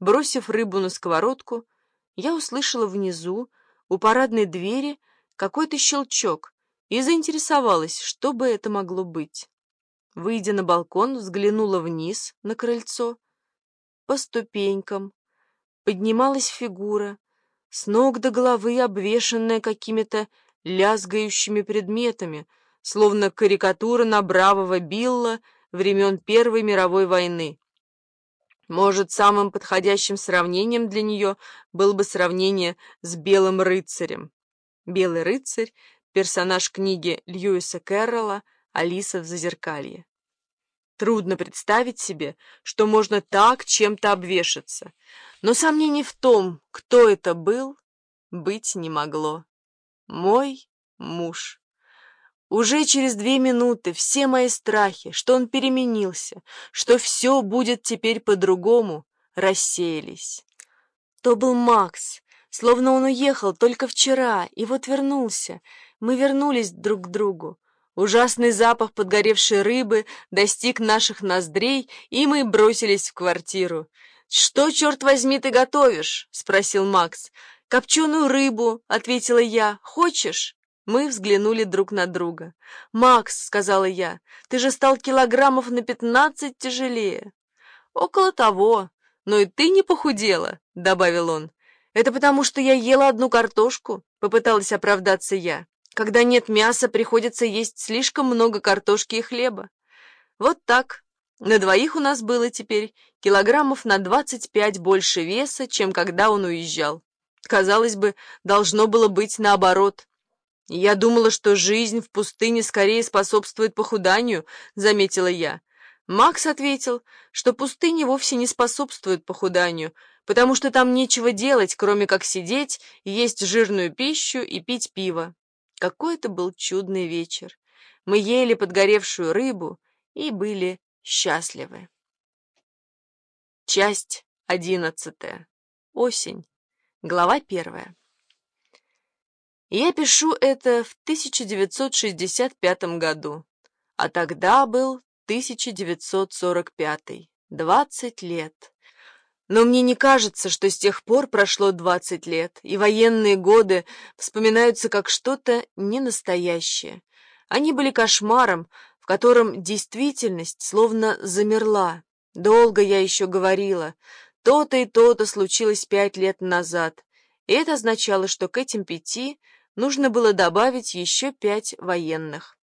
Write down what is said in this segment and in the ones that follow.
Бросив рыбу на сковородку, я услышала внизу, у парадной двери, какой-то щелчок и заинтересовалась, что бы это могло быть. Выйдя на балкон, взглянула вниз, на крыльцо. По ступенькам поднималась фигура, с ног до головы обвешанная какими-то лязгающими предметами, словно карикатура на бравого Билла времен Первой мировой войны. Может, самым подходящим сравнением для нее было бы сравнение с Белым рыцарем. Белый рыцарь — персонаж книги Льюиса Кэрролла «Алиса в зазеркалье». Трудно представить себе, что можно так чем-то обвешаться, но сомнений в том, кто это был, быть не могло. Мой муж. Уже через две минуты все мои страхи, что он переменился, что все будет теперь по-другому, рассеялись. То был Макс, словно он уехал только вчера, и вот вернулся. Мы вернулись друг к другу. Ужасный запах подгоревшей рыбы достиг наших ноздрей, и мы бросились в квартиру. «Что, черт возьми, ты готовишь?» — спросил Макс. «Копченую рыбу», — ответила я. «Хочешь?» Мы взглянули друг на друга. «Макс», — сказала я, — «ты же стал килограммов на пятнадцать тяжелее». «Около того. Но и ты не похудела», — добавил он. «Это потому, что я ела одну картошку», — попыталась оправдаться я. «Когда нет мяса, приходится есть слишком много картошки и хлеба». Вот так. На двоих у нас было теперь килограммов на двадцать пять больше веса, чем когда он уезжал. Казалось бы, должно было быть наоборот. «Я думала, что жизнь в пустыне скорее способствует похуданию», — заметила я. Макс ответил, что пустыня вовсе не способствует похуданию, потому что там нечего делать, кроме как сидеть, есть жирную пищу и пить пиво. Какой это был чудный вечер. Мы ели подгоревшую рыбу и были счастливы. Часть одиннадцатая. Осень. Глава первая. Я пишу это в 1965 году, а тогда был 1945, 20 лет. Но мне не кажется, что с тех пор прошло 20 лет, и военные годы вспоминаются как что-то ненастоящее. Они были кошмаром, в котором действительность словно замерла. Долго я еще говорила, то-то и то-то случилось пять лет назад, и это означало, что к этим пяти – нужно было добавить еще пять военных.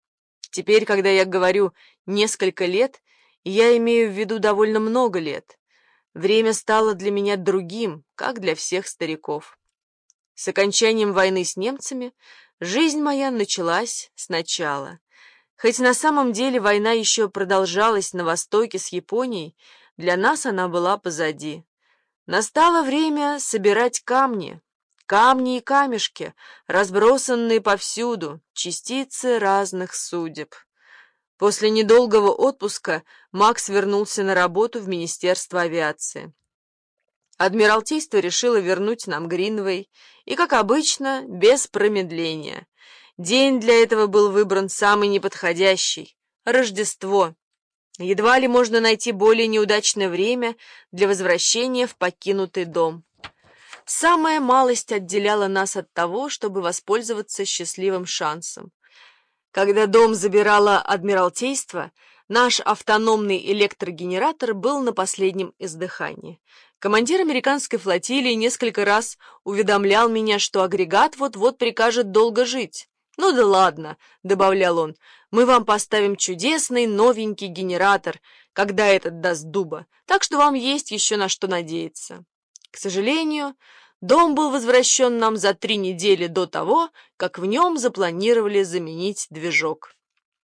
Теперь, когда я говорю «несколько лет», я имею в виду довольно много лет. Время стало для меня другим, как для всех стариков. С окончанием войны с немцами жизнь моя началась сначала. Хоть на самом деле война еще продолжалась на востоке с Японией, для нас она была позади. Настало время собирать камни, Камни и камешки, разбросанные повсюду, частицы разных судеб. После недолгого отпуска Макс вернулся на работу в Министерство авиации. Адмиралтейство решило вернуть нам Гринвей, и, как обычно, без промедления. День для этого был выбран самый неподходящий — Рождество. Едва ли можно найти более неудачное время для возвращения в покинутый дом. Самая малость отделяла нас от того, чтобы воспользоваться счастливым шансом. Когда дом забирало Адмиралтейство, наш автономный электрогенератор был на последнем издыхании. Командир американской флотилии несколько раз уведомлял меня, что агрегат вот-вот прикажет долго жить. «Ну да ладно», — добавлял он, — «мы вам поставим чудесный новенький генератор, когда этот даст дуба, так что вам есть еще на что надеяться». К сожалению, дом был возвращен нам за три недели до того, как в нем запланировали заменить движок.